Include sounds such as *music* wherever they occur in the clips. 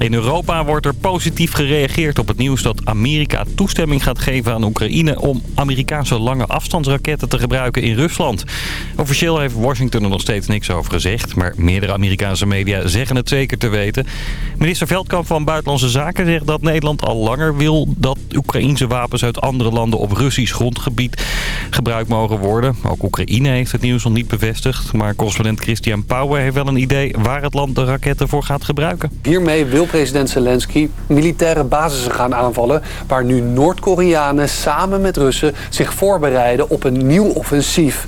In Europa wordt er positief gereageerd op het nieuws dat Amerika toestemming gaat geven aan Oekraïne om Amerikaanse lange afstandsraketten te gebruiken in Rusland. Officieel heeft Washington er nog steeds niks over gezegd, maar meerdere Amerikaanse media zeggen het zeker te weten. Minister Veldkamp van Buitenlandse Zaken zegt dat Nederland al langer wil dat Oekraïense wapens uit andere landen op Russisch grondgebied gebruikt mogen worden. Ook Oekraïne heeft het nieuws nog niet bevestigd, maar correspondent Christian Pauwen heeft wel een idee waar het land de raketten voor gaat gebruiken. Hiermee wil president Zelensky militaire basissen gaan aanvallen... waar nu Noord-Koreanen samen met Russen zich voorbereiden op een nieuw offensief.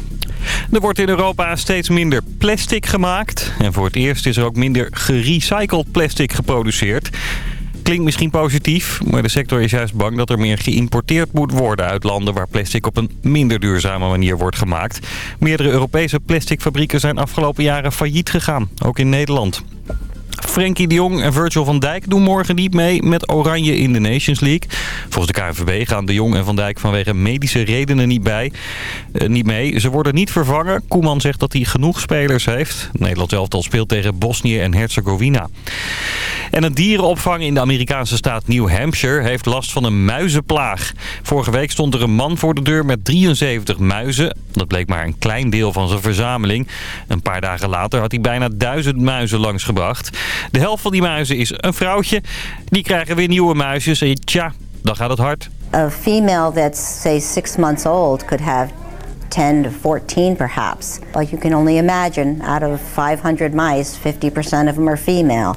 Er wordt in Europa steeds minder plastic gemaakt. En voor het eerst is er ook minder gerecycled plastic geproduceerd. Klinkt misschien positief, maar de sector is juist bang dat er meer geïmporteerd moet worden uit landen waar plastic op een minder duurzame manier wordt gemaakt. Meerdere Europese plasticfabrieken zijn afgelopen jaren failliet gegaan, ook in Nederland. Frenkie de Jong en Virgil van Dijk doen morgen niet mee met Oranje in de Nations League. Volgens de KNVB gaan de Jong en Van Dijk vanwege medische redenen niet, bij, eh, niet mee. Ze worden niet vervangen. Koeman zegt dat hij genoeg spelers heeft. Nederland elftal speelt tegen Bosnië en Herzegovina. En een dierenopvang in de Amerikaanse staat New Hampshire heeft last van een muizenplaag. Vorige week stond er een man voor de deur met 73 muizen. Dat bleek maar een klein deel van zijn verzameling. Een paar dagen later had hij bijna duizend muizen langsgebracht. De helft van die muizen is een vrouwtje. Die krijgen weer nieuwe muisjes en tja, dan gaat het hard. A female that's say six months old could have 10 to 14 perhaps. But you can only imagine out of 500 mice, 50% of them are female.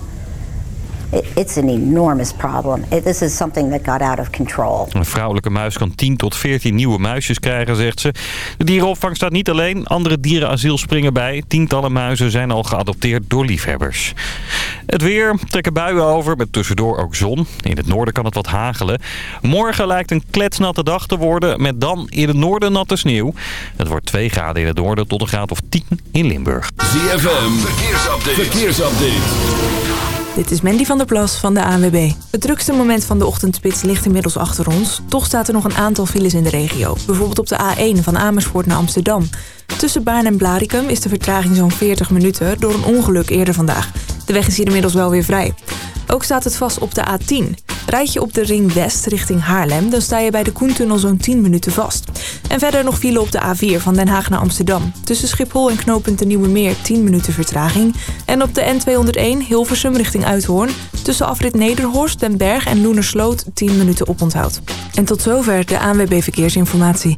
It's an enormous problem. This is something that got out of control. Een vrouwelijke muis kan 10 tot 14 nieuwe muisjes krijgen, zegt ze. De dierenopvang staat niet alleen. Andere dierenasiel springen bij. Tientallen muizen zijn al geadopteerd door liefhebbers. Het weer trekken buien over, met tussendoor ook zon. In het noorden kan het wat hagelen. Morgen lijkt een kletsnatte dag te worden, met dan in het noorden natte sneeuw. Het wordt 2 graden in het noorden tot een graad of 10 in Limburg. ZFM, verkeersupdate. verkeersupdate. Dit is Mandy van der Plas van de ANWB. Het drukste moment van de ochtendspits ligt inmiddels achter ons. Toch staat er nog een aantal files in de regio. Bijvoorbeeld op de A1 van Amersfoort naar Amsterdam. Tussen Baarn en Blaricum is de vertraging zo'n 40 minuten... door een ongeluk eerder vandaag. De weg is hier inmiddels wel weer vrij. Ook staat het vast op de A10. Rijd je op de Ring West richting Haarlem... dan sta je bij de Koentunnel zo'n 10 minuten vast. En verder nog file op de A4 van Den Haag naar Amsterdam. Tussen Schiphol en knooppunt de Nieuwe Meer 10 minuten vertraging. En op de N201 Hilversum richting Uithoorn... tussen afrit Nederhorst, Den Berg en Loenersloot 10 minuten oponthoud. En tot zover de ANWB Verkeersinformatie.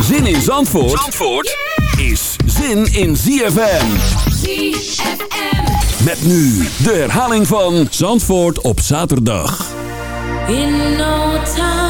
Zin in Zandvoort, Zandvoort is zin in ZFM. ZFM. Met nu de herhaling van Zandvoort op zaterdag. In no time,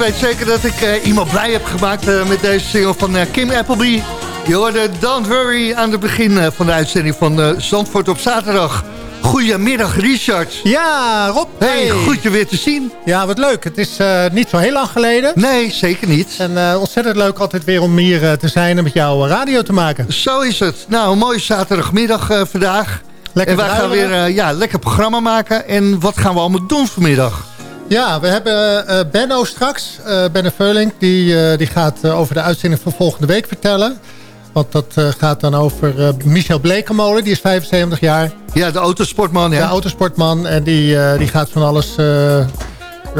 weet zeker dat ik eh, iemand blij heb gemaakt eh, met deze single van eh, Kim Appleby. Je hoorde Don't Worry aan het begin van de uitzending van Zandvoort op zaterdag. Goedemiddag, Richard. Ja, Rob. Hey, goed je weer te zien. Ja, wat leuk. Het is niet zo heel lang geleden. Nee, zeker niet. En ontzettend leuk altijd weer om hier te zijn en met jou radio te maken. Zo is het. Nou, een mooie zaterdagmiddag vandaag. Lekker en wij gaan weer ja, lekker programma maken. En wat gaan we allemaal doen vanmiddag? Ja, we hebben eh Benno straks. eh Benno Veulink. Die, die gaat over de uitzending van volgende week vertellen. Want dat gaat dan over Michel Blekemolen. Die is 75 jaar. Ja, de autosportman, De ja. autosportman. En die, die gaat van alles... nou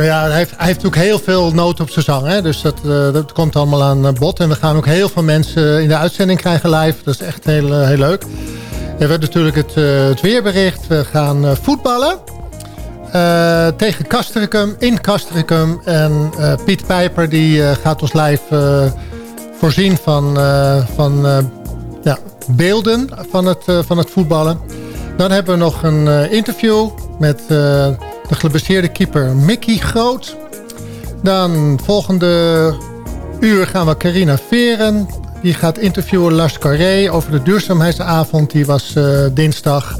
ja, hij heeft, hij heeft natuurlijk heel veel nood op zijn zang. Hè? Dus dat, dat komt allemaal aan bod. En we gaan ook heel veel mensen in de uitzending krijgen live. Dat is echt heel, heel leuk. We hebben natuurlijk het, het weerbericht. We gaan voetballen. Eh, tegen Castricum, in Castricum. En eh, Piet Pijper die eh, gaat ons live voorzien van, van ja, beelden van het, van het voetballen. Dan hebben we nog een interview met de geblesseerde keeper Mickey Groot. Dan volgende uur gaan we Carina Veren. Die gaat interviewen Lars Carré over de duurzaamheidsavond. Die was dinsdag.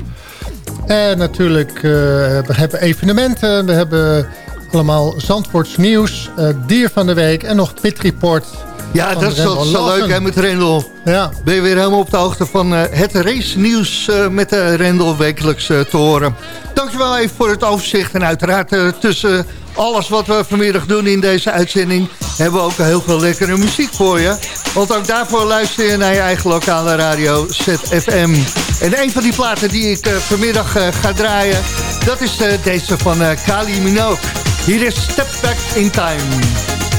En natuurlijk, eh, we hebben evenementen. We hebben allemaal Zandvoorts nieuws. eh, dier van de week en nog Pit Report. Ja, dat is wel zo leuk hè, met Rendel. Ja, Ben je weer helemaal op de hoogte van eh, het race nieuws eh, met de Rendel wekelijks eh, te horen. Dankjewel even voor het overzicht. En uiteraard eh, tussen alles wat we vanmiddag doen in deze uitzending... hebben we ook heel veel lekkere muziek voor je. Want ook daarvoor luister je naar je eigen lokale radio ZFM. En een van die platen die ik eh, vanmiddag eh, ga draaien... dat is eh, deze van eh Kali Minogue. Hier is Step Back in Time.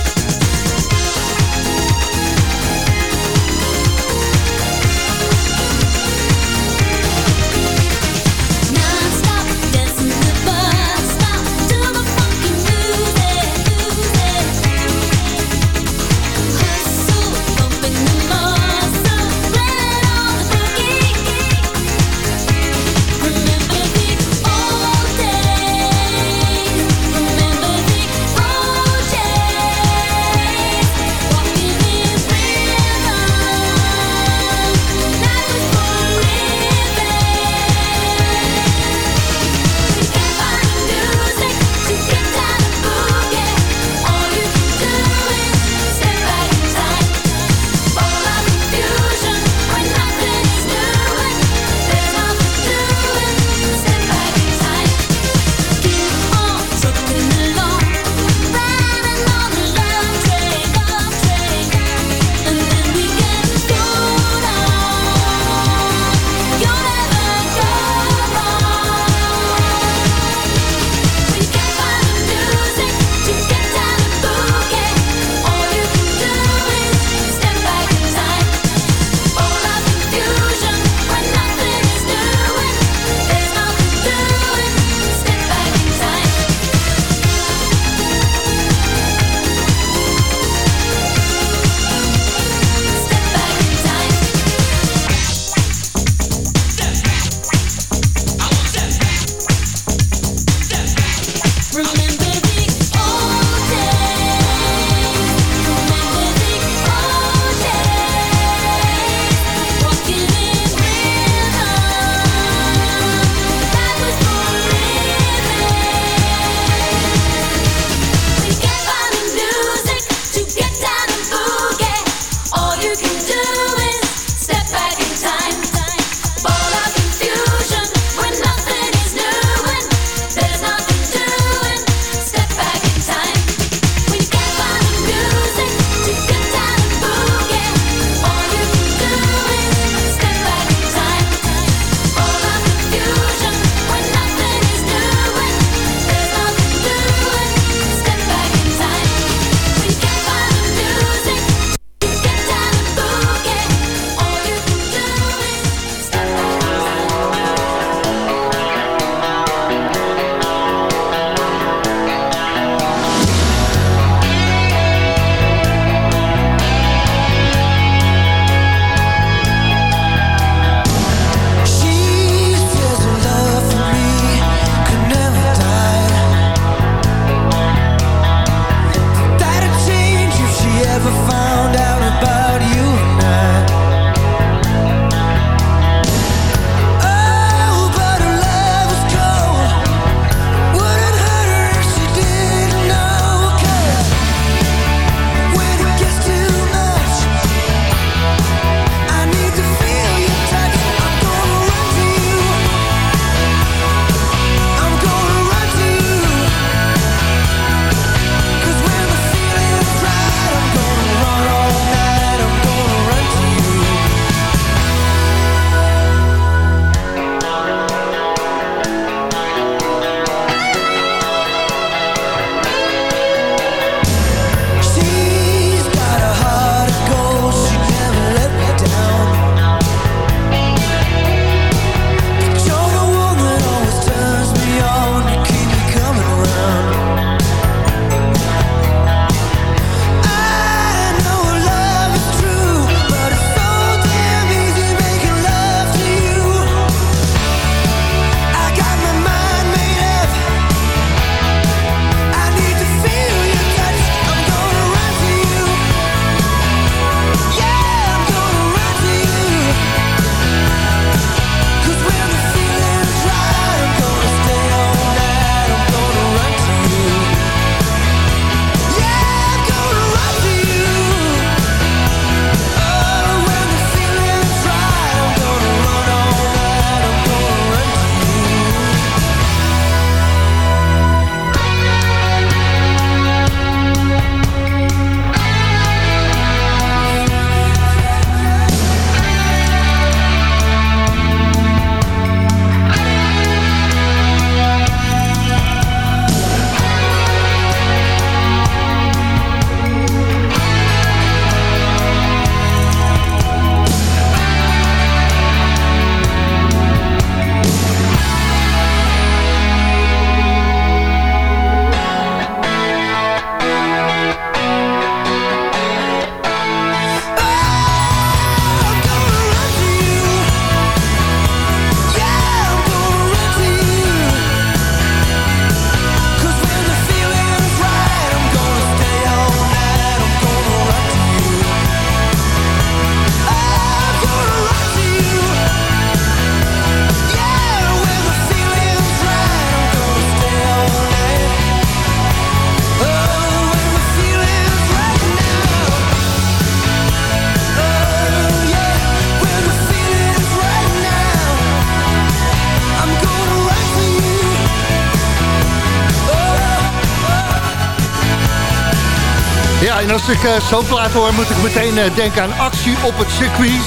Als ik uh, zo'n plaat hoor, moet ik meteen uh, denken aan actie op het circuit.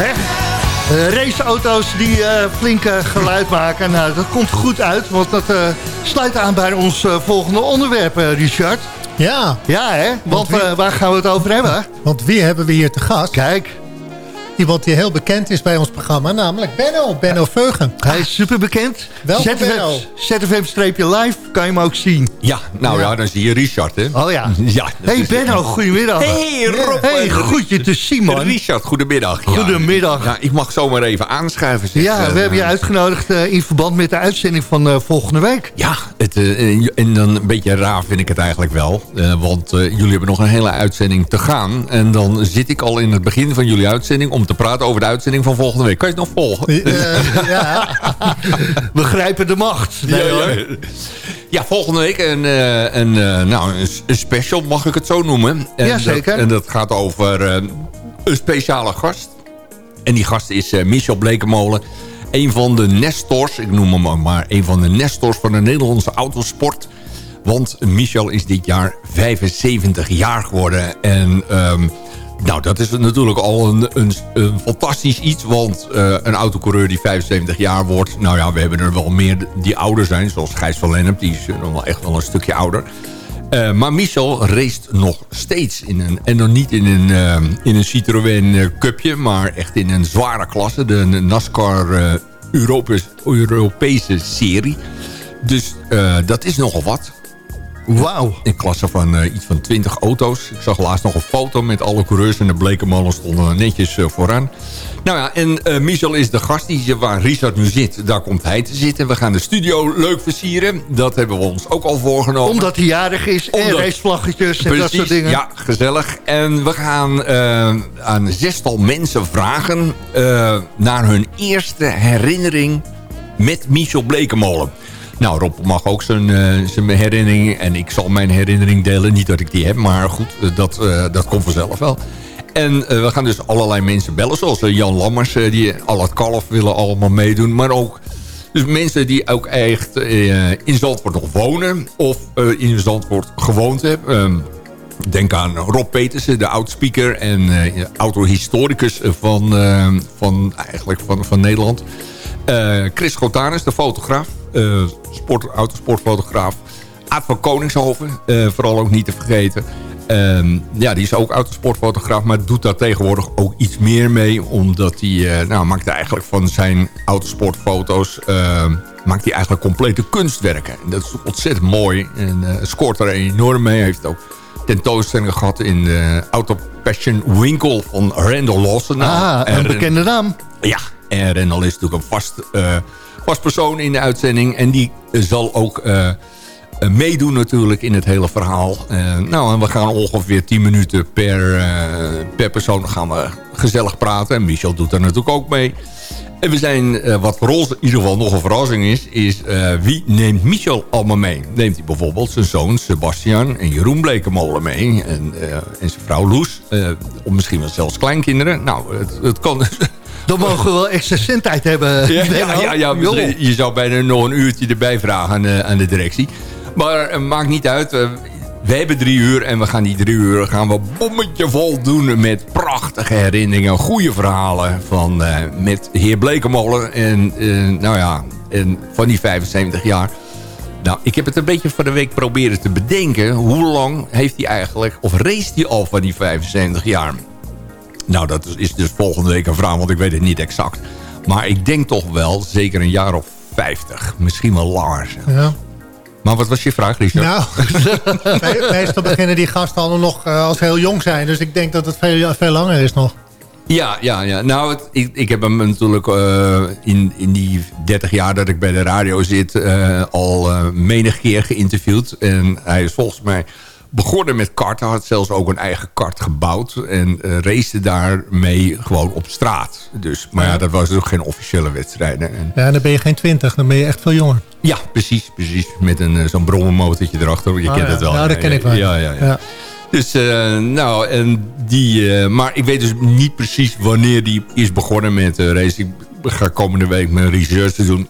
Hè? Uh, raceauto's die flink geluid maken. Nou, dat komt goed uit, want dat sluit aan bij ons volgende onderwerp, Richard. Ja. Ja, hè? Want, want waar gaan we het over hebben? Want wie hebben we hier te gast? Kijk. Iemand die heel bekend is bij ons programma, namelijk Benno, Benno Veugen. Hij is super bekend. Welkom Benno. ZFM-live kan je hem ook zien. Ja, nou ja, dan zie je Richard, hè. Oh ja. *laughs* ja hey Benno, goedemiddag. Hey Rob. Hey, goed je te zien, man. Richard, goedemiddag. Goedemiddag. Ja, ik mag zomaar even aanschuiven. Zeg. Ja, we hebben je uitgenodigd uh, in verband met de uitzending van uh, volgende week. Ja, het, uh, en dan een beetje raar vind ik het eigenlijk wel. want jullie hebben nog een hele uitzending te gaan. En dan zit ik al in het begin van jullie uitzending... om te praten over de uitzending van volgende week. Kan je het nog volgen? ja. *laughs* We grijpen de macht. Nee, ja, ja, volgende week een, een, nou, een special, mag ik het zo noemen. En. Dat, en dat gaat over een speciale gast. En die gast is Michel Blekemolen. Een van de nestors, ik noem hem maar, een van de nestors van de Nederlandse autosport. Want Michel is dit jaar 75 jaar geworden. En... Um, nou, dat is natuurlijk al een, een, fantastisch iets. Want uh, een autocoureur die 75 jaar wordt... Nou ja, we hebben er wel meer die ouder zijn. Zoals Gijs van Lennep. Die is nog wel echt wel een stukje ouder. Uh, maar Michel race nog steeds. In een, en dan niet in een, uh, in een Citroën Cupje. Maar echt in een zware klasse. De NASCAR Europese, Europese serie. Dus dat is nogal wat. Wauw. In klasse van uh, iets van 20 auto's. Ik zag laatst nog een foto met alle coureurs en de blekenmolen stonden netjes uh, vooraan. Nou ja, en uh, Michel is de gast die, waar Richard nu zit. Daar komt hij te zitten. We gaan de studio leuk versieren. Dat hebben we ons ook al voorgenomen. Omdat hij jarig is Omdat... en racevlaggetjes en Precies, dat soort dingen. Ja, gezellig. En we gaan aan zestal mensen vragen naar hun eerste herinnering met Michel Blekemolen. Nou, Rob mag ook zijn, uh, zijn herinnering. En ik zal mijn herinnering delen. Niet dat ik die heb, maar goed, dat, uh, dat komt vanzelf wel. En uh, we gaan dus allerlei mensen bellen. Zoals Jan Lammers, die al het kalf willen allemaal meedoen. Maar ook dus mensen die ook echt in Zandvoort nog wonen. Of in Zandvoort gewoond hebben. Ehm, denk aan Rob Petersen, de oudspeaker en autohistoricus van, van, eigenlijk van, van Nederland. Chris Gotanus, de fotograaf uh, sport, autosportfotograaf. Aad van Koningshoven, uh, vooral ook niet te vergeten. Um, ja, die is ook autosportfotograaf, maar doet daar tegenwoordig ook iets meer mee. Omdat hij, uh, nou, maakt eigenlijk van zijn autosportfoto's, maakt hij eigenlijk complete kunstwerken. En dat is ontzettend mooi en scoort er enorm mee. Hij heeft ook tentoonstellingen gehad in de Auto Passion Winkel van Randall Lawson. Ah, een bekende naam. Ja, en Randall is natuurlijk een vast vast persoon in de uitzending. En die zal ook uh, meedoen natuurlijk in het hele verhaal. Uh, nou, en we gaan ongeveer 10 minuten per, uh, per persoon gaan we gezellig praten. En Michel doet daar natuurlijk ook mee. En we zijn, wat voor ons in ieder geval nog een verrassing is... is wie neemt Michel allemaal mee? Neemt hij bijvoorbeeld zijn zoon Sebastian en Jeroen Blekemolen mee... en, en zijn vrouw Loes, of misschien wel zelfs kleinkinderen. Nou, het, het kan *laughs* dan mogen we wel extra zendtijd hebben. *laughs* Ja, ja, ja, je zou bijna nog een uurtje erbij vragen aan, uh, aan de directie. Maar uh, maakt niet uit. Uh, we hebben drie uur en we gaan die drie uur gaan we bommetje vol doen met prachtige herinneringen, goede verhalen van met heer Blekemolen en nou ja, en van die 75 jaar. Nou, ik heb het een beetje van de week proberen te bedenken. Hoe lang heeft hij eigenlijk, of race hij al van die 75 jaar? Nou, dat is dus volgende week een vraag, want ik weet het niet exact. Maar ik denk toch wel, zeker een jaar of 50. Misschien wel langer. Ja. Maar wat was je vraag, Richard? Nou, *laughs* meestal beginnen die gasten allemaal nog uh, als heel jong zijn. Dus ik denk dat het veel, veel langer is nog. Ja, ja, ja. nou, het, ik, ik heb hem natuurlijk uh, in, in die 30 jaar dat ik bij de radio zit... Uh, al menig keer geïnterviewd. En hij is volgens mij begonnen met karten. Had zelfs ook een eigen kart gebouwd. En uh, race daarmee gewoon op straat. Dus, maar ja, dat was ook geen officiële wedstrijden. En, ja, dan ben je geen twintig. Dan ben je echt veel jonger. Ja, precies. precies. Met een uh, zo'n brommermotortje erachter. Je oh, kent ja. het wel. Ja, dat ken ik wel. Ja, ja, ja. ja. Dus, uh, nou, en die... maar ik weet dus niet precies wanneer die is begonnen met race. Ik ga komende week mijn research doen.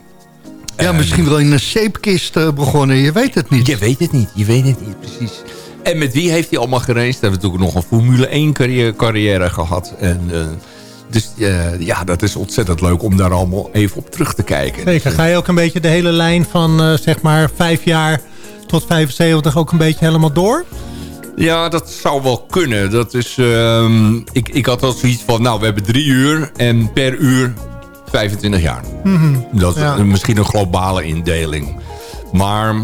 Ja, misschien wel in een zeepkist begonnen. Je weet het niet. Je weet het niet. Je weet het niet, precies. En met wie heeft hij allemaal geraced? Hij heeft natuurlijk nog een Formule 1 carrière, carrière gehad. En, eh, dus eh, ja, dat is ontzettend leuk om daar allemaal even op terug te kijken. Zeker. Ga je ook een beetje de hele lijn van eh, zeg maar vijf jaar tot 75 ook een beetje helemaal door? Ja, dat zou wel kunnen. Dat is, ehm, ik, ik had al zoiets van, nou, we hebben drie uur en per uur 25 jaar. Dat is Ja. misschien een globale indeling. Maar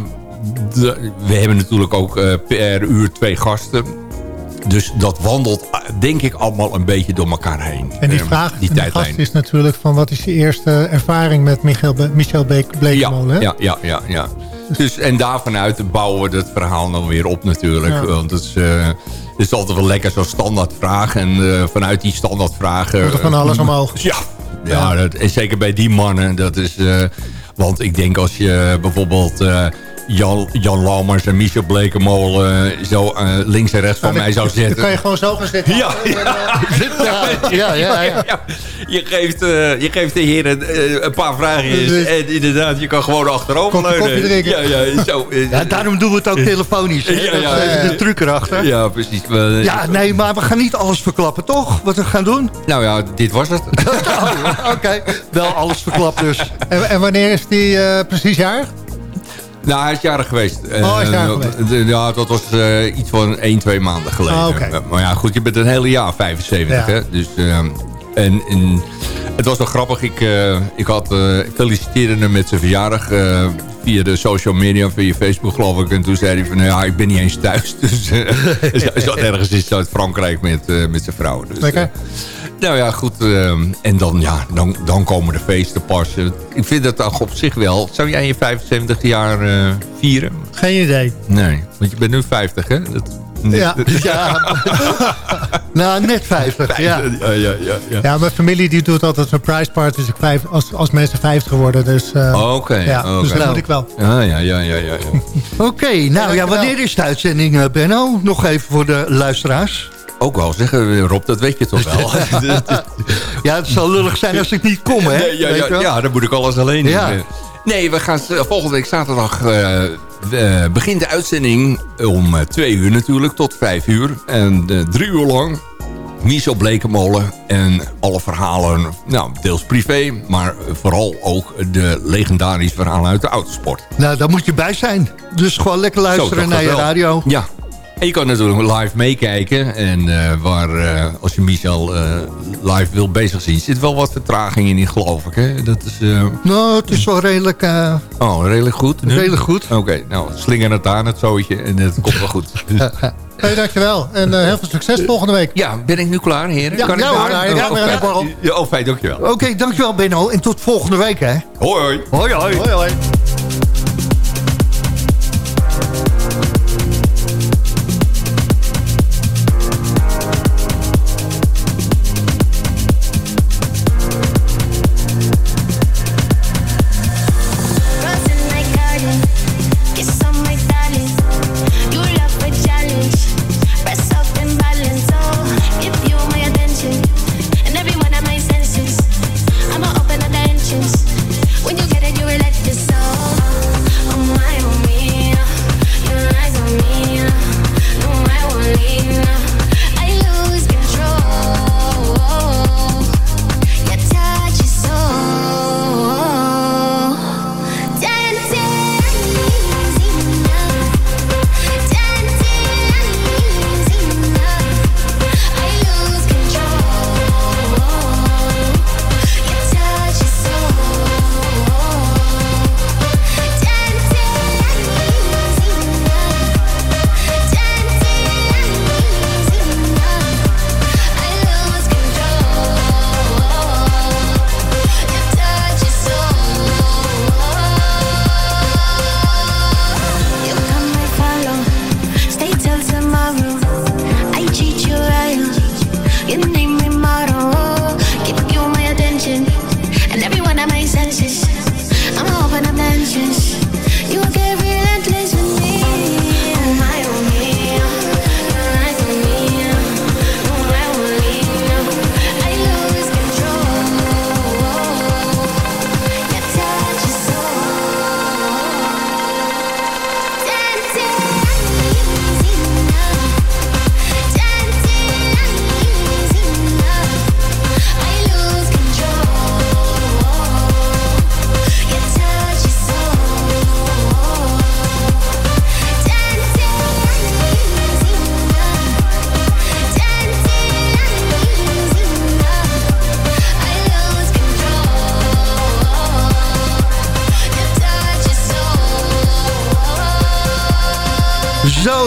de- we hebben natuurlijk ook eh, per uur twee gasten. Dus dat wandelt, eh, denk ik, allemaal een beetje door elkaar heen. En die Ehm, vraag die tijdlijn. gast is natuurlijk van wat is je eerste ervaring met Michael Be- Michel Be- Blekemolen? hè? Ja, ja, ja, ja. Dus, en daarvanuit bouwen we het verhaal dan weer op natuurlijk. Ja. Want het is, eh, het is altijd wel lekker zo'n standaardvraag. En vanuit die standaardvragen... Komt er van alles omhoog. Ja, ja, Dat, en zeker bij die mannen. Dat is, want ik denk als je bijvoorbeeld... eh, Jan, Jan Lammers en Michel Blekemolen zo eh, links en rechts van mij zou Dan zetten. kan je gewoon zo gaan zitten. Ja, ja. *laughs* Ja, ja, ja. *laughs* Ja, je, geeft, eh, je geeft de heren eh, een paar vraagjes. En inderdaad, je kan gewoon achterover leunen. drinken. Ja, ja, zo. *laughs* eh, Ja, daarom doen we het ook telefonisch. Hè? Ja, Dat ja, de truc erachter. Ja, precies. Eh, Ja, nee, maar we gaan niet alles verklappen, toch? Wat we gaan doen? Nou ja, dit was het. Oké, wel alles verklapt dus. En, en wanneer is die eh, precies jaar? Nou, hij is jarig geweest. Oh, hij is jarig Eh, geweest. Ja, dat was eh, iets van 1, 2 maanden geleden. Ah. Eh, Maar ja, goed, je bent een hele jaar 75, Ja. hè. Dus, eh, en, en het was wel grappig. Ik, ik, had, ik feliciteerde hem met zijn verjaardag via de social media, via Facebook geloof ik. En toen zei hij van, nou ja, ik ben niet eens thuis. *laughs* Dus hij zat ergens in Zuid-Frankrijk met, met zijn vrouw. Dus, Lekker. Nou ja, goed. eh, en dan, ja, dan, dan komen de feesten pas. Eh, Ik vind dat toch op zich wel. Zou jij je 75 jaar eh, vieren? Geen idee. Nee, want je bent nu 50, hè? Dat, Ja. *laughs* Ja. *laughs* nou, net 50, ja. ja, ja, ja. ja. Ja, mijn familie die doet altijd surprise parties vijf, als, als mensen 50 worden. Dus, eh, Oké, ja, dus dat Nou. moet ik wel. Ja, ja, ja, ja, ja. ja. *laughs* Oké, nou ja, wanneer is de uitzending, Benno? Nog even voor de luisteraars. Ook wel zeggen, Rob, dat weet je toch wel? *laughs* Ja, het zal lullig zijn als ik niet kom, hè? Nee, ja, ja, ja, dan moet ik alles alleen doen. Ja. Nee, we gaan s- volgende week zaterdag... eh, eh, begint de uitzending om eh, twee uur natuurlijk, tot vijf uur. En eh, drie uur lang Michel Blekemolen en alle verhalen, nou, deels privé... maar vooral ook de legendarische verhalen uit de autosport. Nou, daar moet je bij zijn. Dus gewoon lekker luisteren naar je wel. radio. Ja. En je kan natuurlijk live meekijken. En eh, waar, eh, als je Michel eh, live wil bezig zien... zit wel wat vertraging in, geloof ik. Hè? Dat is... eh, Nou, het is wel redelijk... eh, Oh, redelijk goed. nu? Redelijk goed. Oké, nou, slinger het aan, het zootje. En het komt wel goed. Hey, dankjewel. En eh, heel veel succes volgende week. ja, ben ik nu klaar, heren? Ja, kan ik ja, hoor, ja, Oh, aan de borrel. Ja, oh, fijn, dankjewel. Oké, dankjewel Benno. En tot volgende week, hè? Hoi, hoi. Hoi, hoi. Hoi, hoi.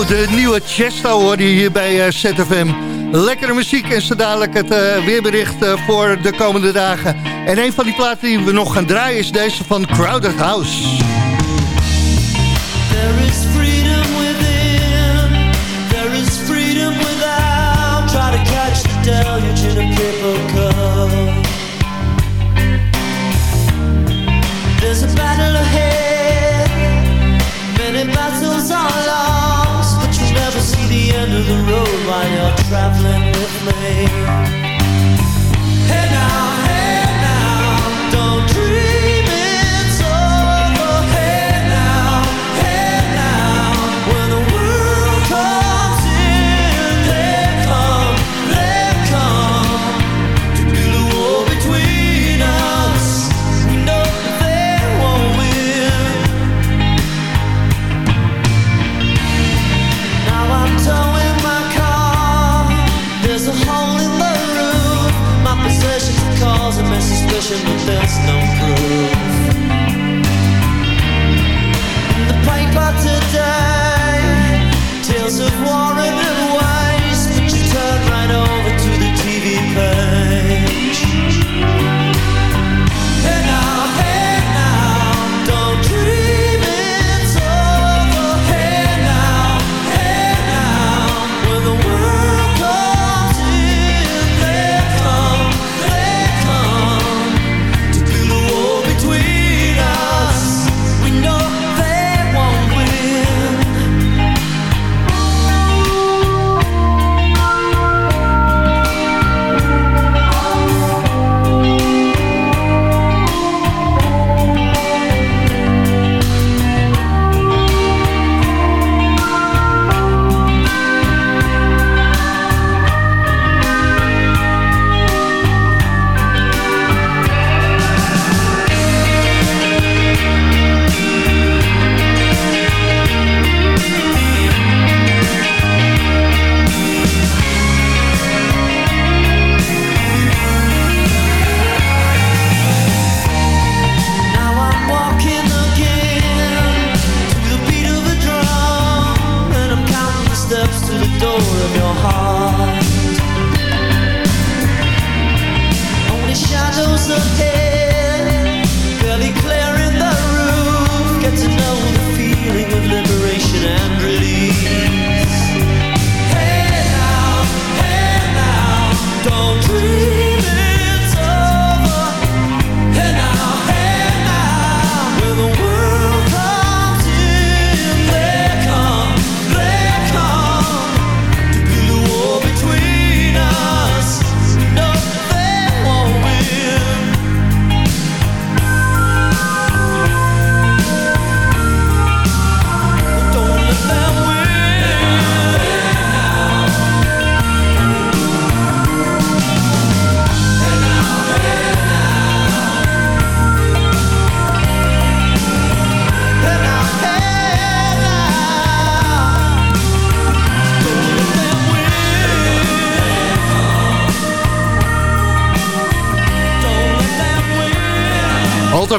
Zo, de nieuwe Chesto hoor je hier bij eh, ZFM. Lekkere muziek en zo dadelijk het eh, weerbericht eh, voor de komende dagen. En een van die platen die we nog gaan draaien is deze van Crowded House. There is freedom within, there is freedom without. Try to catch the deluge in a paper cup. There's a battle ahead, many battles are lost, the road while you're traveling with me. But there's no proof. The today, tales of war and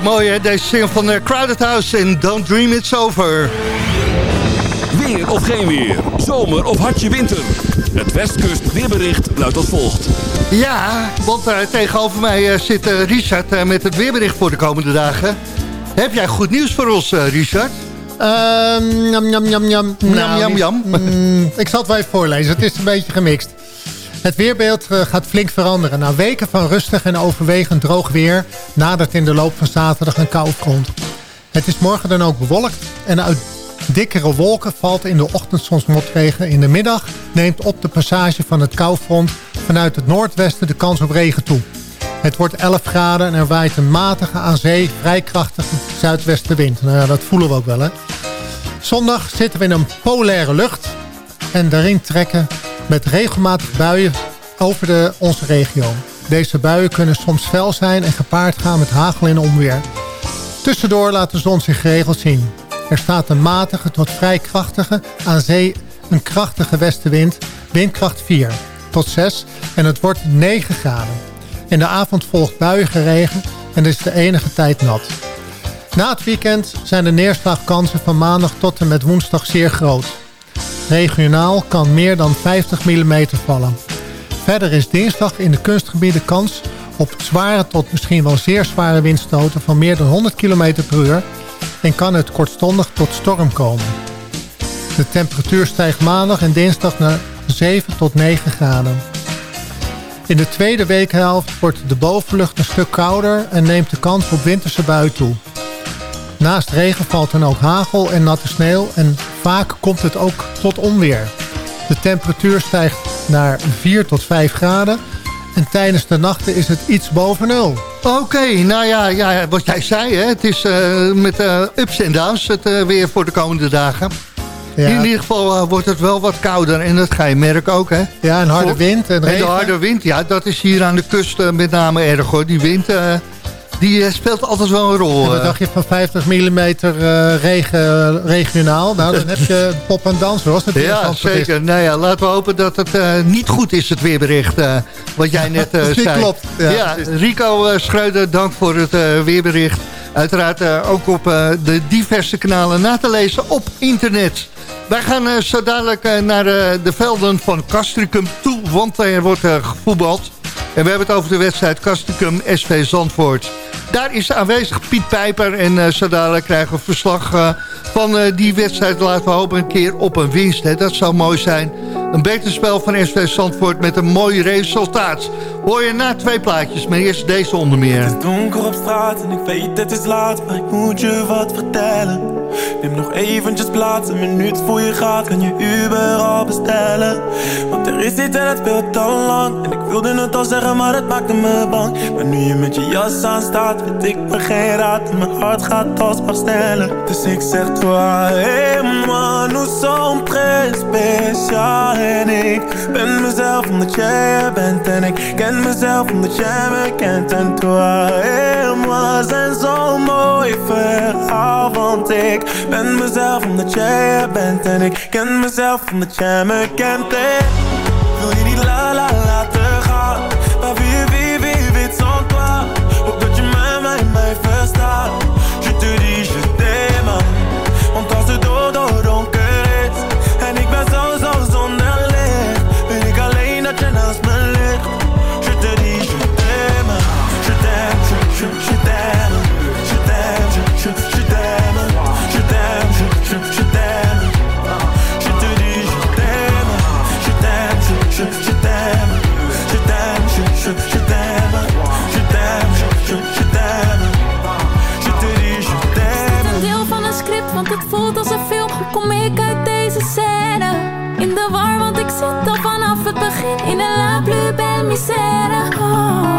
mooi hè, deze single van eh, Crowded House en Don't Dream It's Over. Weer of geen weer. Zomer of hartje winter. Het Westkust weerbericht luidt als volgt. Ja, want eh, tegenover mij eh, zit Richard met het weerbericht voor de komende dagen. Heb jij goed nieuws voor ons, Richard? Ehm jam, jam, jam, jam. Jam, jam, jam. mm, ik zal het wel even voorlezen. Het is een beetje gemixt. Het weerbeeld eh, gaat flink veranderen. Na weken van rustig en overwegend droog weer... nadert in de loop van zaterdag een koufront. Het is morgen dan ook bewolkt... en uit dikkere wolken valt in de ochtend soms motregen. In de middag neemt op de passage van het koufront... vanuit het noordwesten de kans op regen toe. Het wordt 11 graden en er waait een matige aan zee... vrij krachtige zuidwestenwind. Nou ja, dat voelen we ook wel, hè. Zondag zitten we in een polaire lucht... en daarin trekken met regelmatig buien over de, onze regio. Deze buien kunnen soms fel zijn en gepaard gaan met hagel en onweer. Tussendoor laat de zon zich geregeld zien. Er staat een matige tot vrij krachtige, aan zee een krachtige westenwind, windkracht 4 tot 6 en het wordt 9 graden. In de avond volgt buiige regen en is de enige tijd nat. Na het weekend zijn de neerslagkansen van maandag tot en met woensdag zeer groot. Regionaal kan meer dan 50 mm vallen. Verder is dinsdag in de kunstgebieden kans op zware tot misschien wel zeer zware windstoten van meer dan 100 km per uur en kan het kortstondig tot storm komen. De temperatuur stijgt maandag en dinsdag naar 7 tot 9 graden. In de tweede weekhelft wordt de bovenlucht een stuk kouder en neemt de kans op winterse buien toe. Naast regen valt dan ook hagel en natte sneeuw en vaak komt het ook tot onweer. De temperatuur stijgt naar 4 tot 5 graden en tijdens de nachten is het iets boven nul. Oké, nou ja, ja, wat jij zei, hè, het is eh, met eh, ups en downs het eh, weer voor de komende dagen. Ja. In ieder geval wordt het wel wat kouder en dat ga je merken ook, hè? Ja, een harde wind en En de harde wind, ja, dat is hier aan de kust met name erg, hoor. Die wind, die eh, speelt altijd wel een rol. Wat eh. dacht je van 50 mm regen eh, regionaal? Nou, dan heb je *laughs* pop en dans, zoals het Ja, zeker. Nou ja, laten we hopen dat het niet goed is, het weerbericht. wat jij net *laughs* Dat zei. klopt, ja. Rico eh, Schreuder, dank voor het weerbericht. Uiteraard ook op de diverse kanalen na te lezen op internet. Wij gaan zo dadelijk naar de velden van Castricum toe, want er wordt gevoetbald. En we hebben het over de wedstrijd Castricum SV Zandvoort. Daar is aanwezig Piet Pijper en eh, zo dadelijk krijgen we verslag eh, van eh, die wedstrijd. Laten we hopen een keer op een winst. Hè. Dat zou mooi zijn. Een beter spel van SV Zandvoort met een mooi resultaat. Hoor je na twee plaatjes, maar eerst deze onder meer. Donker op straat en ik weet het is laat, maar ik moet je wat vertellen. Neem nog eventjes plaats, een minuut voor je gaat, kan je Uber al bestellen. Want er is iets en het speelt al lang. En ik wilde het al zeggen, maar het maakte me bang. Maar nu je met je jas aan staat, weet ik me geen raad. En mijn hart gaat alsmaar sneller. Dus ik zeg toi, hey man, nous sommes très spécial. En ik ben mezelf omdat jij er bent. En ik ken mezelf omdat jij me kent. En toi et moi zijn zo'n mooi verhaal. Want ik ben mezelf omdat jij er bent. En ik ken mezelf omdat jij me kent. En Oh,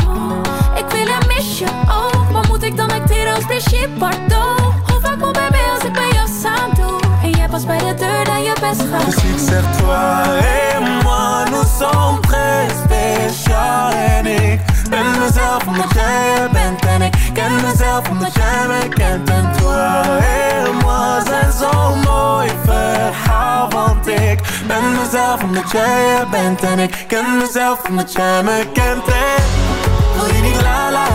ik wil en mis je ook, maar moet ik dan acteren als Brigitte Bardot? Hoe vaak moet bij mij als ik bij jou samen doe? En jij pas bij de deur dan je best gaat Dus ik zeg toi et moi, nous sommes très spécial En ik ben mezelf omdat jij bent. En ik ken mezelf omdat jij me kent. En toi et moi zijn mooi verhaal Want ik ben mezelf omdat jij er bent. En ik ken mezelf omdat jij me kent. En wil je niet la la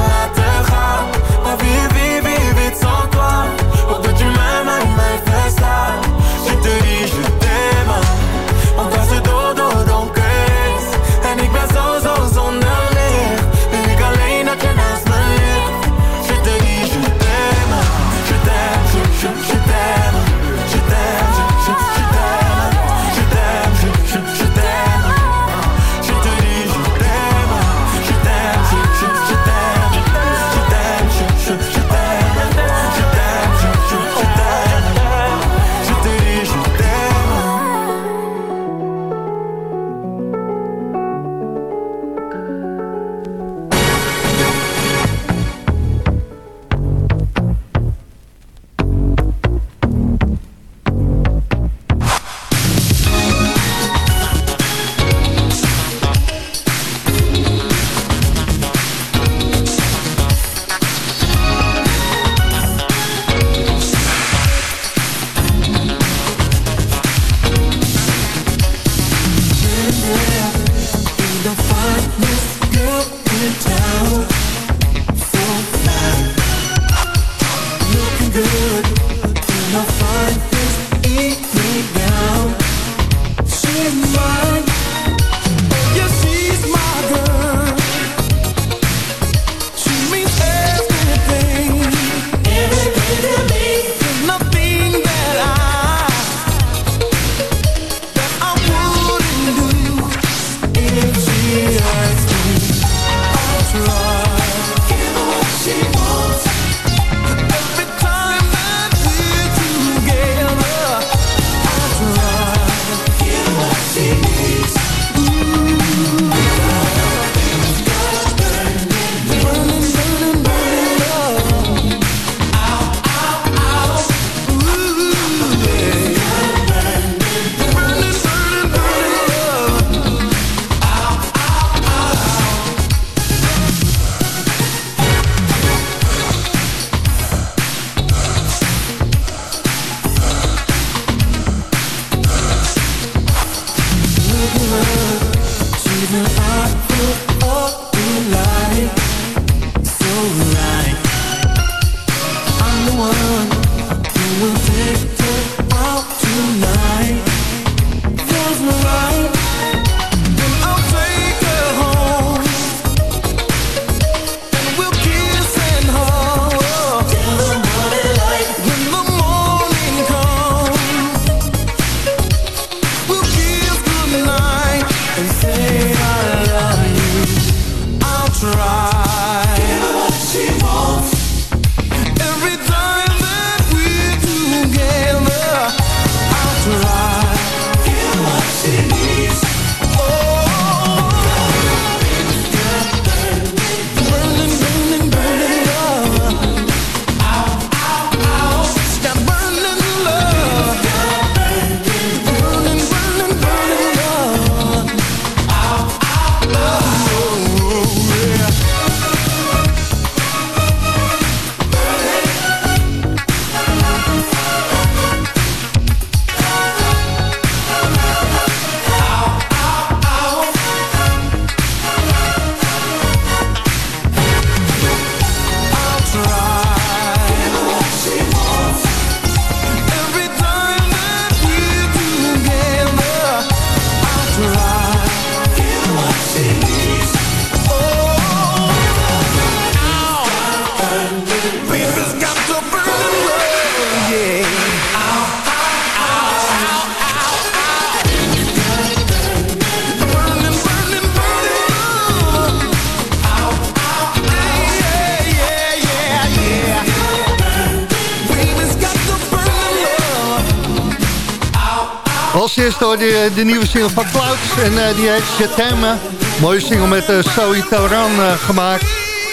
Als eerste hoorde je de nieuwe single van Clouds en eh, die heet Chatemme. Mooie single met uh, Zoe Tauran eh, gemaakt.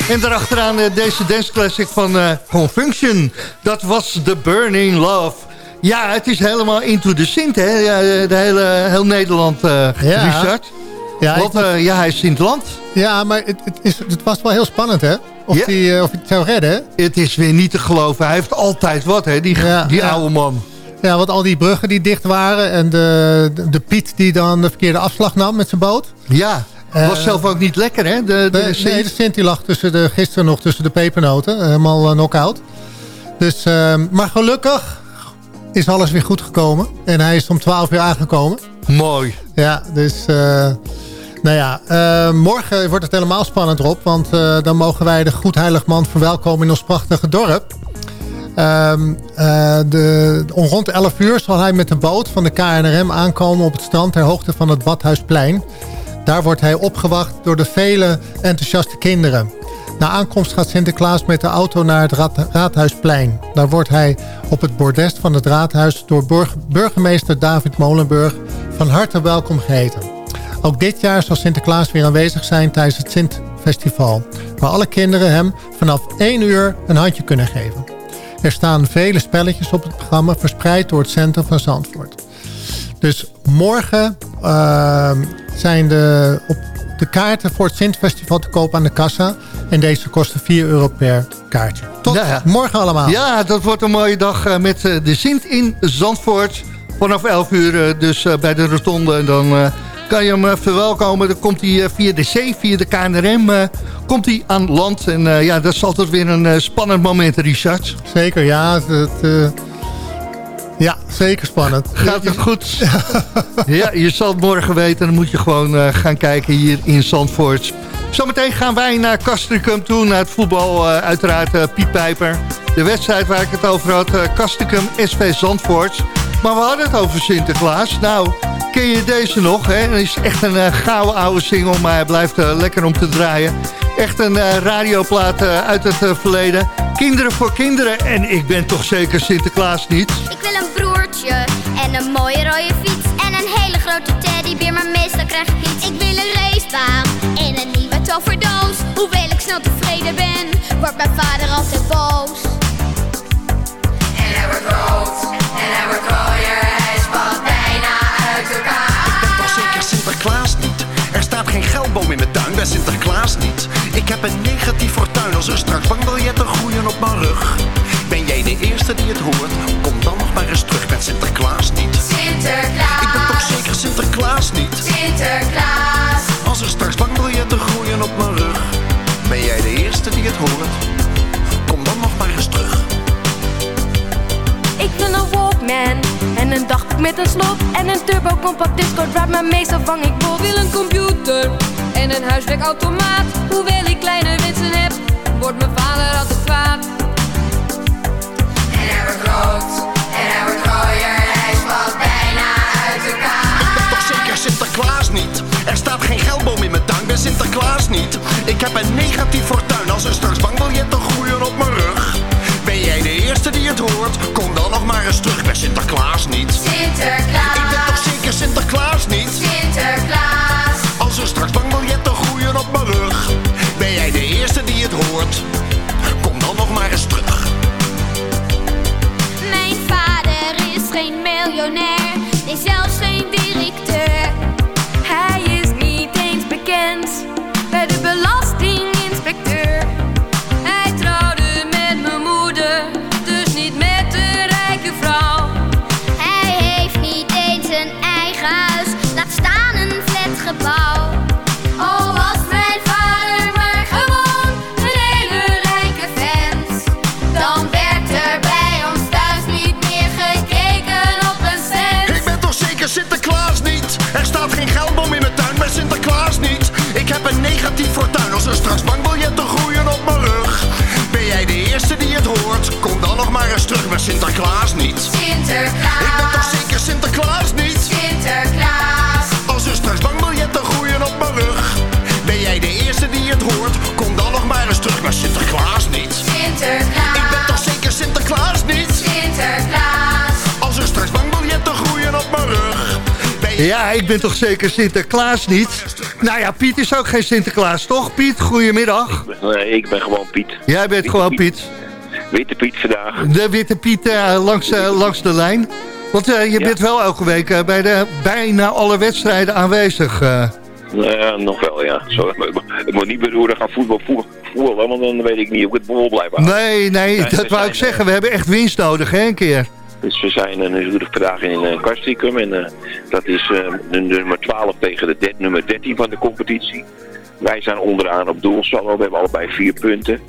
En daarachteraan deze dance classic van Confunction. Dat was The Burning Love. Ja, het is helemaal into the Sint, hè? Ja, de hele, heel Nederland, Ja. Richard. Ja, Want ik- ja, hij is Sint-Land. Ja, maar het, het, is, het was wel heel spannend, hè? Of Ja. hij eh, of hij het zou redden, hè? Het is weer niet te geloven. Hij heeft altijd wat, hè? Die, die oude man. Ja, want al die bruggen die dicht waren... en de, de, Piet die dan de verkeerde afslag nam met zijn boot. Ja, Eh, was zelf ook niet lekker, hè? De, de, Sint. nee, de Sint die lag tussen de, gisteren nog tussen de pepernoten. Helemaal eh, knock-out. Dus, ehm, maar gelukkig is alles weer goed gekomen. En hij is om 12 uur aangekomen. Mooi. Ja, dus... eh, nou ja, eh, morgen wordt het helemaal spannend erop. Want eh, dan mogen wij de Goedheiligman verwelkomen in ons prachtige dorp. Ehm, eh, de, om rond 11 uur zal hij met de boot van de KNRM aankomen op het strand ter hoogte van het Badhuisplein. Daar wordt hij opgewacht door de vele enthousiaste kinderen. Na aankomst gaat Sinterklaas met de auto naar het Raad- Raadhuisplein. Daar wordt hij op het bordes van het raadhuis door burg- burgemeester David Molenburg van harte welkom geheten. Ook dit jaar zal Sinterklaas weer aanwezig zijn tijdens het Sint-festival. Waar alle kinderen hem vanaf 1 uur een handje kunnen geven. Er staan vele spelletjes op het programma verspreid door het centrum van Zandvoort. Dus morgen ehm, zijn de, op de kaarten voor het Sint-festival te koop aan de kassa. En deze kosten 4 euro per kaartje. Tot Ja, morgen allemaal. Ja, dat wordt een mooie dag eh, met eh, de Sint in Zandvoort. Vanaf 11 uur eh, dus bij de rotonde. En dan kan je hem eh, verwelkomen. Dan komt hij eh, via de zee, via de KNRM, eh, komt hij aan land. En ja, dat is altijd weer een spannend moment, Richard. Zeker, ja. Het, ja, zeker spannend. Gaat het goed? *laughs* ja, je zal het morgen weten. Dan moet je gewoon gaan kijken hier in Zandvoort. Zometeen gaan wij naar Castricum toe, naar het voetbal. uiteraard Piet Pijper. De wedstrijd waar ik het over had, Castricum SV Zandvoort. Maar we hadden het over Sinterklaas. Nou, ken je deze nog? Hè? Het is echt een eh, gouden oude single, maar hij blijft eh, lekker om te draaien. Echt een eh, radioplaat uit het verleden. Kinderen voor kinderen. En ik ben toch zeker Sinterklaas niet? Ik wil een broertje en een mooie rode fiets en een hele grote teddybeer, maar meestal krijg ik iets. Ik wil een racebaan en een nieuwe toverdoos. Hoewel ik snel tevreden ben, wordt mijn vader altijd boos. Sinterklaas niet. Ik heb een negatief fortuin als er straks bankbiljetten groeien op mijn rug. Ben jij de eerste die het hoort? Kom dan nog maar eens terug, ben Sinterklaas niet. Sinterklaas. Ik ben toch zeker Sinterklaas niet? Sinterklaas. Als er straks bankbiljetten groeien op mijn rug. Ben jij de eerste die het hoort? Kom dan nog maar eens terug. Ik wil een Walkman en een dagboek met een slot en een turbo compact discord waar mijn meestal vang ik vol. Wil een computer en een huiswerkautomaat. Hoewel ik kleine wensen heb, wordt mijn vader altijd kwaad. En hij wordt rood en hij wordt rooier, hij spat bijna uit elkaar. Ik ben toch zeker Sinterklaas niet? Er staat geen geldboom in mijn tuin, ben Sinterklaas niet. Ik heb een negatief fortuin als er straks bankbiljetten groeien op mijn rug. Ben jij de eerste die het hoort? Kom dan nog maar eens terug, Sinterklaas niet. Sinterklaas. Ik ben toch zeker Sinterklaas niet? Sinterklaas. Sinterklaas niet. Sinterklaas. Ik ben toch zeker Sinterklaas niet? Sinterklaas. Als er straks bankbiljetten groeien op mijn rug. Ben jij de eerste die het hoort? Kom dan nog maar eens terug, maar Sinterklaas niet. Sinterklaas. Ik ben toch zeker Sinterklaas niet? Sinterklaas. Als er straks bankbiljetten groeien op mijn rug. Ja, ik ben toch zeker Sinterklaas niet? Nou ja, Piet is ook geen Sinterklaas, toch? Piet, goedemiddag. Nee, ik ben gewoon Piet. Jij bent gewoon Piet. Witte Piet vandaag. De witte Piet eh, langs, eh, langs de lijn. Want eh, je bent wel elke week bij de bijna alle wedstrijden aanwezig. ja, nog wel, ja. Zo, ik moet niet beroeren gaan voetbal voetballen, want dan weet ik niet of ik het bol blijf houden. Nee, nee, dat wou ik zeggen. We hebben echt winst nodig, hè, een keer. Dus we zijn uh, natuurlijk vandaag in uh, en uh, dat is uh, de nummer 12 tegen de de nummer 13 van de competitie. Wij zijn onderaan op doelsaldo, we hebben allebei vier punten.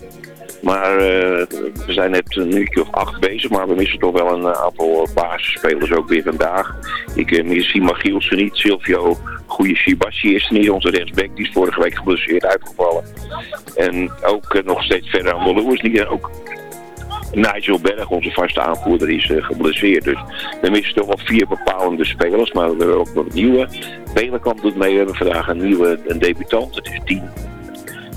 Maar we zijn net een uurtje of acht bezig, maar we missen toch wel een aantal basisspelers ook weer vandaag. Ik mis Sima Gielsen niet, Silvio goede Shibassi is er niet, onze rechtsback, die is vorige week geblesseerd uitgevallen. En ook nog steeds verder aan de is niet, en ook Nigel Berg, onze vaste aanvoerder, is geblesseerd. Dus we missen toch wel vier bepalende spelers, maar we hebben ook nog nieuwe. Belenkamp doet mee, we hebben vandaag een nieuwe een debutant. Het is Dien,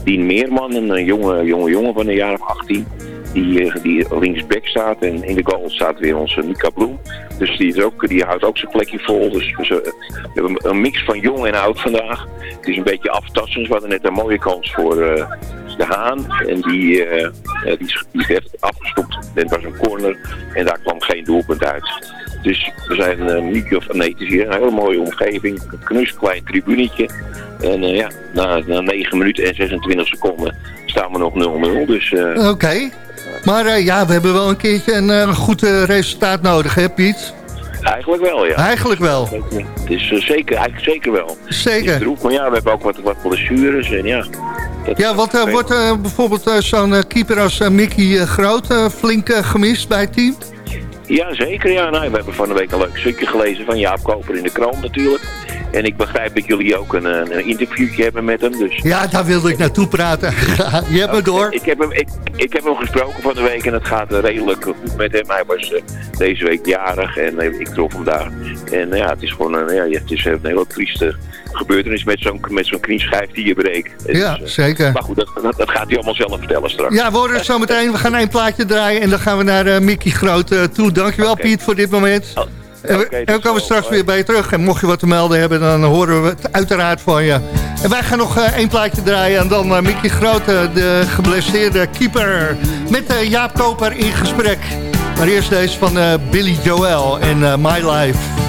Dien Meerman, een jonge, jonge jongen van een jaar of 18. Die, uh, die linksback staat en in de goal staat weer onze Mika Bloem. Dus die, is ook, die houdt ook zijn plekje vol. Dus we, hebben een mix van jong en oud vandaag. Het is een beetje aftastend. We hadden net een mooie kans voor uh, de Haan. En die, uh, die, die heeft afgestopt. Het was een corner en daar kwam geen doelpunt uit. Dus we zijn een uh, of nee, het is hier een hele mooie omgeving. Een knusklein tribunetje. En uh, ja, na, na 9 minuten en 26 seconden staan we nog 0-0. Dus, uh, Oké. Okay. Maar uh, ja, we hebben wel een keertje een goed resultaat nodig, hè Piet? Eigenlijk wel, ja. Eigenlijk wel. Het is zeker, eigenlijk zeker wel. Zeker. Maar ja, we hebben ook wat, wat blessures en ja. Ja, wat wordt bijvoorbeeld zo'n keeper als Mickey Groot flink gemist bij het team? Ja, zeker. Ja. Nou, we hebben van de week een leuk stukje gelezen van Jaap Koper in de krant natuurlijk. En ik begrijp dat jullie ook een, een interviewtje hebben met hem. Dus... Ja, daar wilde ik naartoe praten. *laughs* Je hebt me door. Ik heb, hem, ik, ik heb hem gesproken van de week en het gaat redelijk goed met hem. Hij was uh, deze week jarig en uh, ik trof hem daar. En uh, ja, het is gewoon een, ja, het is een hele trieste gebeurtenis met zo'n met zo'n knieschijf die je breekt. Ja, dus, zeker. Maar goed, dat, dat, dat, gaat hij allemaal zelf vertellen straks. Ja, we horen het zo meteen. We gaan één plaatje draaien en dan gaan we naar Mickey Groot toe. Dankjewel okay. Piet voor dit moment. Oh. En we, okay, en we komen zo, straks weer bij je terug. En mocht je wat te melden hebben, dan horen we het uiteraard van je. En wij gaan nog uh, één plaatje draaien. En dan uh, Mickey Grote, de geblesseerde keeper. Met uh, Jaap Koper in gesprek. Maar eerst deze van Billy Joel en My Life.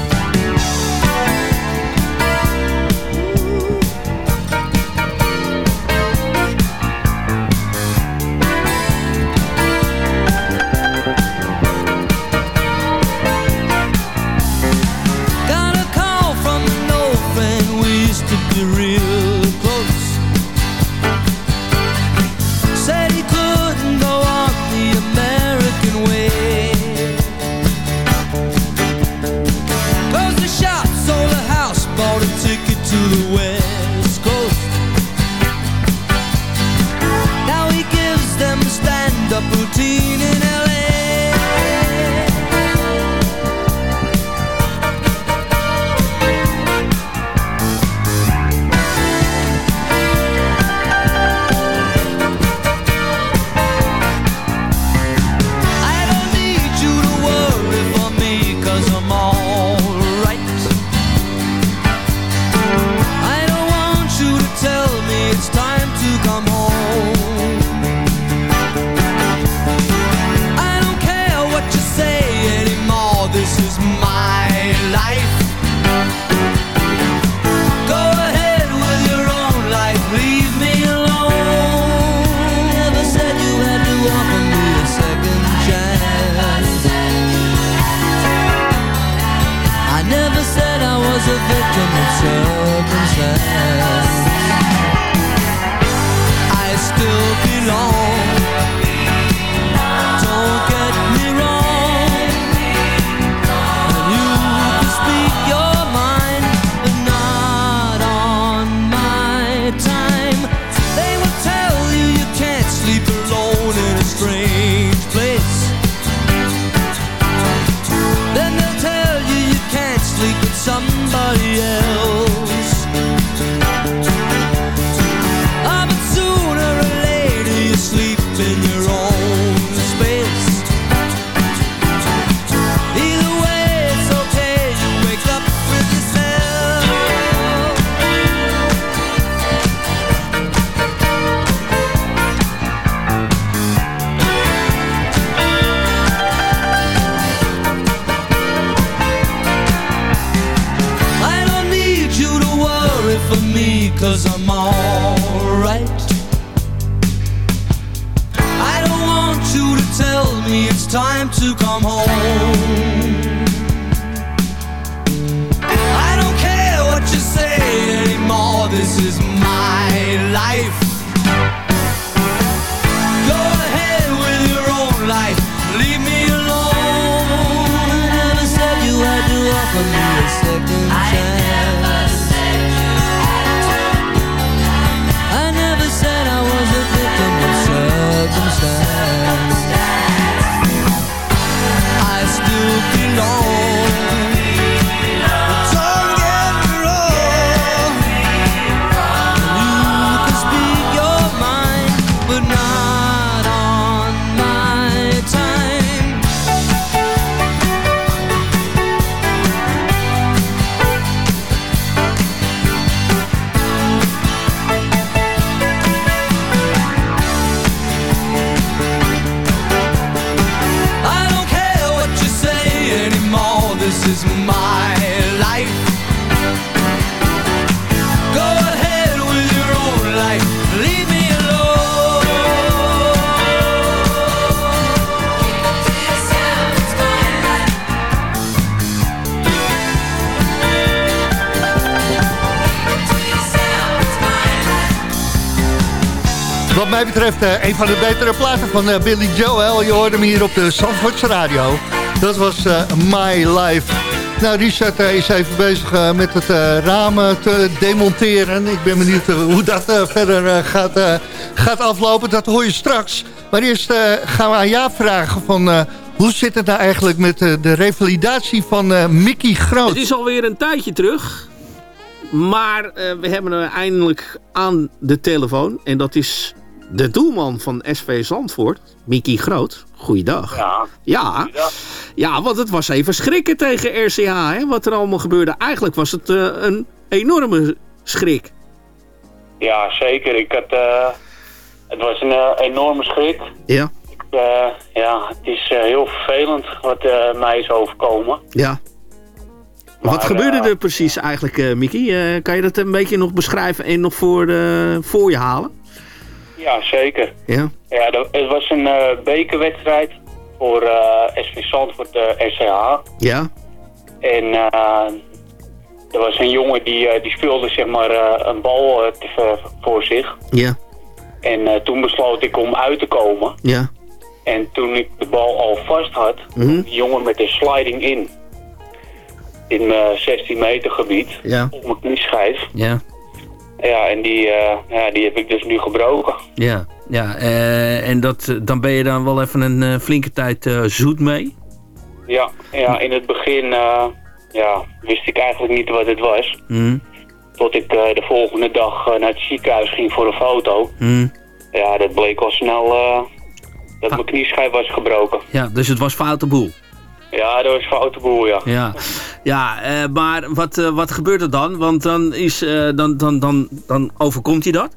Betreft eh, een van de betere platen van eh, Billy Joel. Je hoorde hem hier op de Zandvoortse Radio. Dat was eh, My Life. Nou, Richard is even bezig met het ramen te demonteren. Ik ben benieuwd hoe dat verder gaat, gaat aflopen. Dat hoor je straks. Maar eerst gaan we aan Jaap vragen van... hoe zit het nou eigenlijk met de revalidatie van Mickey Groot? Het is alweer een tijdje terug. Maar we hebben hem eindelijk aan de telefoon. En dat is de doelman van SV Zandvoort, Mickey Groot. Goeiedag. Ja. Ja, ja want het was even schrikken tegen RCH, hè, wat er allemaal gebeurde. Eigenlijk was het eh, een enorme schrik. Ja, zeker. Ik had, eh, het was een eh, enorme schrik. Ja. Ja, het is heel vervelend wat mij is overkomen. Ja. wat gebeurde er precies eigenlijk, Mickey? Kan je dat een beetje nog beschrijven en nog voor, voor je halen? Ja, zeker. Ja. Ja, het was een eh, bekerwedstrijd voor eh SV Zandvoort eh RCH. Ja. En er was een jongen die, die speelde zeg maar een bal te voor zich. Ja. En toen besloot ik om uit te komen. Ja. En toen ik de bal al vast had, die jongen met een sliding in. In mijn 16 meter gebied. Ja. Op mijn knieschijf. Ja. Ja, en die, eh, ja, die heb ik dus nu gebroken. Ja, ja eh, en dat, eh, dan ben je dan wel even een flinke tijd zoet mee. Ja, ja in het begin ja, wist ik eigenlijk niet wat het was. Hm, Tot ik de volgende dag naar het ziekenhuis ging voor een foto. hm. Ja, dat bleek al snel dat mijn knieschijf was gebroken. Ja, dus het was foute boel. Ja, dat was foute boel, ja. Ja, ja eh, maar wat, eh, wat gebeurt er dan? Want dan, is, eh, dan, dan, dan, dan overkomt je dat.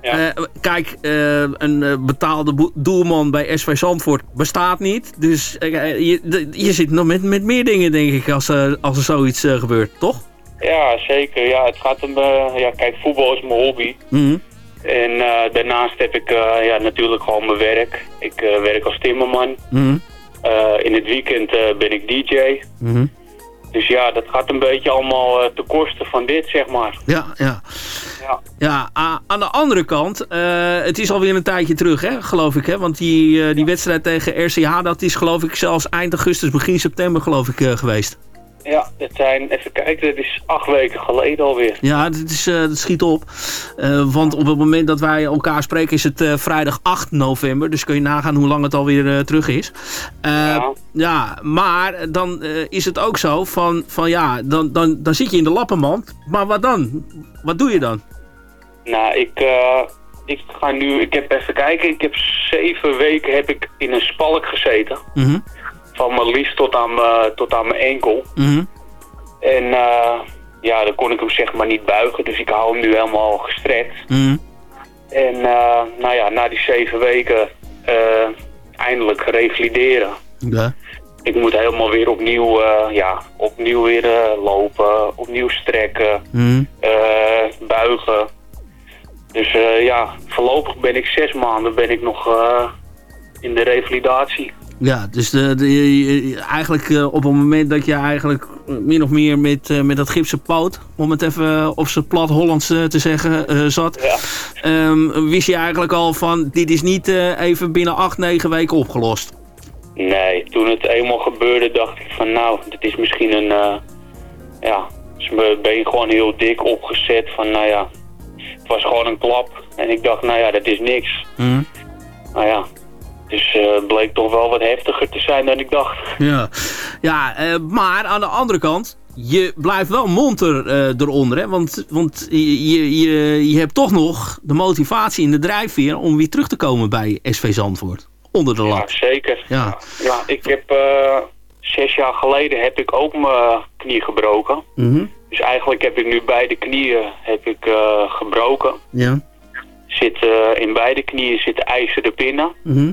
Eh, kijk, een betaalde doelman bij SV Zandvoort bestaat niet. Dus je, je zit nog met, met meer dingen, denk ik, als, als er zoiets gebeurt, toch? Ja, zeker. Ja, het gaat om, ja, kijk, voetbal is mijn hobby. Mhm. En daarnaast heb ik ja, natuurlijk gewoon mijn werk. Ik werk als timmerman. Mhm. In het weekend eh, ben ik DJ. Mhm. Dus ja, dat gaat een beetje allemaal eh, ten koste van dit, zeg maar. Ja, ja. Ja. Ja, aan de andere kant, eh, het is alweer een tijdje terug, hè, geloof ik. Hè? Want die, eh, die wedstrijd tegen RCH, dat is geloof ik zelfs eind augustus, begin september geloof ik eh, geweest. Ja, dat zijn, even kijken, dat is acht weken geleden alweer. Ja, het, is, het schiet op. Eh, want op het moment dat wij elkaar spreken is het eh, vrijdag 8 november. Dus kun je nagaan hoe lang het alweer terug is. Eh, ja. maar dan is het ook zo van, van ja, dan, dan, dan zit je in de lappenmand. Maar wat dan? Wat doe je dan? Nou, ik, ik ga nu, ik heb even kijken, ik heb zeven weken heb ik in een spalk gezeten. Mhm. Van mijn lies tot aan, mijn- tot aan mijn enkel. Mhm. En eh, ja, dan kon ik hem zeg maar niet buigen, dus ik hou hem nu helemaal gestrekt. Mhm. En eh, nou ja, na die zeven weken eh, eindelijk revalideren. Ja. Ik moet helemaal weer opnieuw, eh, ja, opnieuw weer eh, lopen, opnieuw strekken, Mhm. eh, buigen. Dus eh, ja, voorlopig ben ik zes maanden ben ik nog eh, in de revalidatie. Ja, dus de, eigenlijk eh, op het moment dat je eigenlijk eh, min of meer met, eh, met dat gipsen poot, om het even op zijn plat Hollands te zeggen, zat, ehm, wist je eigenlijk al van dit is niet even binnen acht, negen weken opgelost. Nee, toen het eenmaal gebeurde dacht ik van nou, dit is misschien een... ja, is mijn been gewoon heel dik opgezet van nou ja, het was gewoon een klap. En ik dacht nou ja, dat is niks. Nou ja, dus eh, het bleek toch wel wat heftiger te zijn dan ik dacht. Ja, ja eh, maar aan de andere kant, je blijft wel monter eh, eronder. Hè? Want, want je, je, je, hebt toch nog de motivatie in de drijfveer om weer terug te komen bij SV Zandvoort. Onder de Ja, lat. zeker. Ja. Ja, ik heb zes jaar geleden heb ik ook mijn knie gebroken. Mhm. Dus eigenlijk heb ik nu beide knieën heb ik, gebroken. Ja. Zit, in beide knieën zitten ijzeren pinnen. Mhm.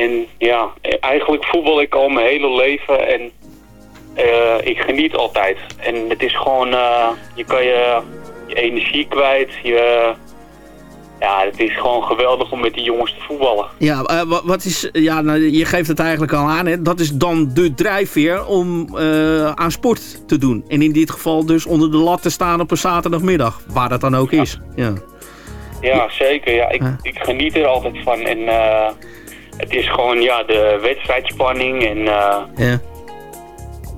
En ja, eigenlijk voetbal ik al mijn hele leven en eh, ik geniet altijd. En het is gewoon, eh, je kan je, je energie kwijt. Je, ja, het is gewoon geweldig om met die jongens te voetballen. Ja, eh, wa- wat is, ja nou, je geeft het eigenlijk al aan. Hè? Dat is dan de drijfveer om aan sport te doen. En in dit geval dus onder de lat te staan op een zaterdagmiddag. Waar dat dan ook is. Ja. Ja, zeker. Ja, ik, ik geniet er altijd van. En het is gewoon ja, de wedstrijdspanning en, eh, Ja.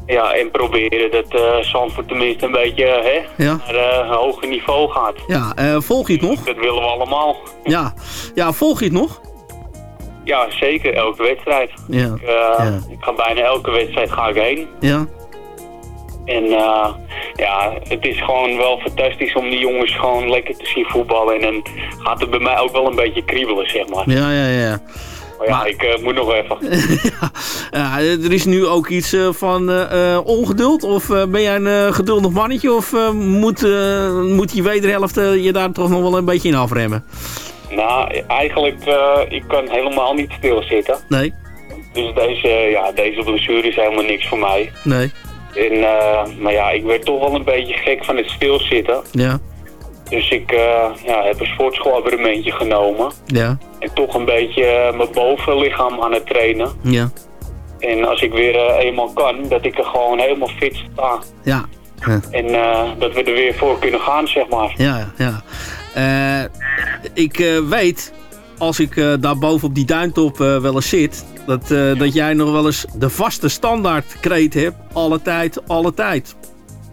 ja, en proberen dat Zandvoort tenminste een beetje hè, Ja. naar eh, een hoger niveau gaat. Ja, volg je het nog? Dat willen we allemaal. Ja. ja, volg je het nog? Ja, zeker. Elke wedstrijd. Ja. Ik, ik ga bijna elke wedstrijd ga ik heen. Ja. En ja, het is gewoon wel fantastisch om die jongens gewoon lekker te zien voetballen. En dan gaat het bij mij ook wel een beetje kriebelen, zeg maar. Ja, ja, ja. Maar ja, ik eh, moet nog even. *laughs* ja er is nu ook iets eh, van eh, eh, ongeduld. Of eh, ben jij een eh, geduldig mannetje? Of eh, moet, eh, moet die wederhelft eh, je daar toch nog wel een beetje in afremmen? Nou, eigenlijk, eh, ik kan helemaal niet stilzitten. Nee, Dus deze, ja, deze blessure is helemaal niks voor mij. nee. En, eh, maar ja, ik werd toch wel een beetje gek van het stilzitten. Ja, Dus ik eh, ja, heb een sportschoolabonnementje genomen. ja, En toch een beetje eh, mijn bovenlichaam aan het trainen. ja, En als ik weer eh, eenmaal kan, dat ik er gewoon helemaal fit sta. ja. Ja, En dat we er weer voor kunnen gaan, zeg maar. ja. ja. Ik weet, als ik eh, daar boven op die duintop eh, wel eens zit... Dat, dat jij nog wel eens de vaste standaard kreet hebt. Alle tijd, alle tijd.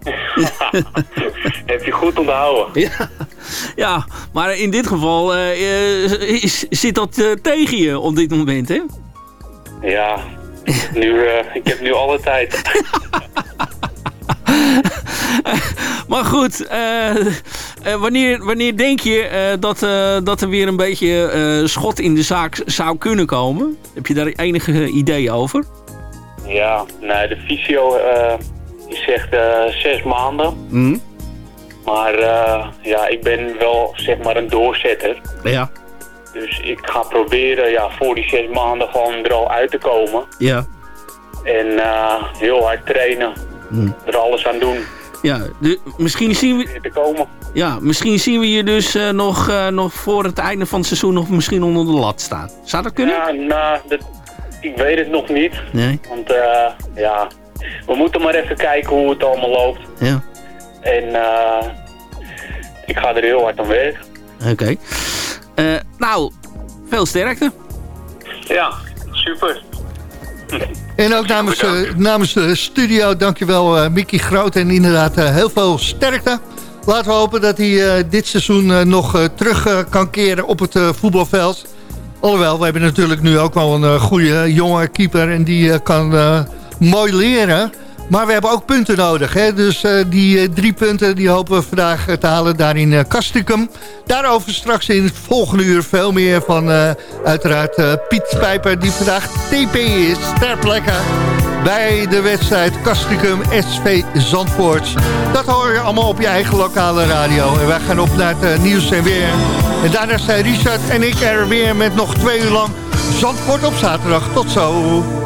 *laughs* Heb je goed onthouden. Ja, ja maar in dit geval eh, eh, is, zit dat eh, tegen je op dit moment, hè? Ja, *laughs* nu, ik heb nu alle tijd. *laughs* Maar goed, wanneer, wanneer denk je dat, dat er weer een beetje schot in de zaak zou kunnen komen? Heb je daar enige idee over? Ja, nee, de fysio die zegt eh, zes maanden. Hm? Maar eh, ja, ik ben wel zeg maar een doorzetter. Ja. Dus ik ga proberen ja, voor die zes maanden gewoon er al uit te komen. Ja. En eh, heel hard trainen. Hm. Er alles aan doen Ja, de, misschien, zien we, te komen. ja, misschien zien we je dus nog, nog voor het einde van het seizoen nog misschien onder de lat staan. Zou dat kunnen? Ja, nou, dat, ik weet het nog niet. Nee. Want ja, we moeten maar even kijken hoe het allemaal loopt. Ja. En eh, ik ga er heel hard aan werken. Oké. Eh, nou, veel sterkte. Ja, super. En ook namens, eh, namens de studio, dankjewel uh, Mickey Groot. En inderdaad heel veel sterkte. Laten we hopen dat hij eh, dit seizoen eh, nog eh, terug kan keren op het eh, voetbalveld. Alhoewel, we hebben natuurlijk nu ook wel een goede jonge keeper. En die eh, kan eh, mooi leren. Maar we hebben ook punten nodig. Hè? Dus eh, die eh, drie punten die hopen we vandaag eh, te halen daar in uh. Daarover straks in het volgende uur veel meer van uiteraard Piet Pijper... die vandaag TP is ter plekke bij de wedstrijd Castricum SV Zandvoort. Dat hoor je allemaal op je eigen lokale radio. En wij gaan op naar het nieuws en weer. En daarna zijn Richard en ik er weer met nog twee uur lang Zandvoort op zaterdag. Tot zo.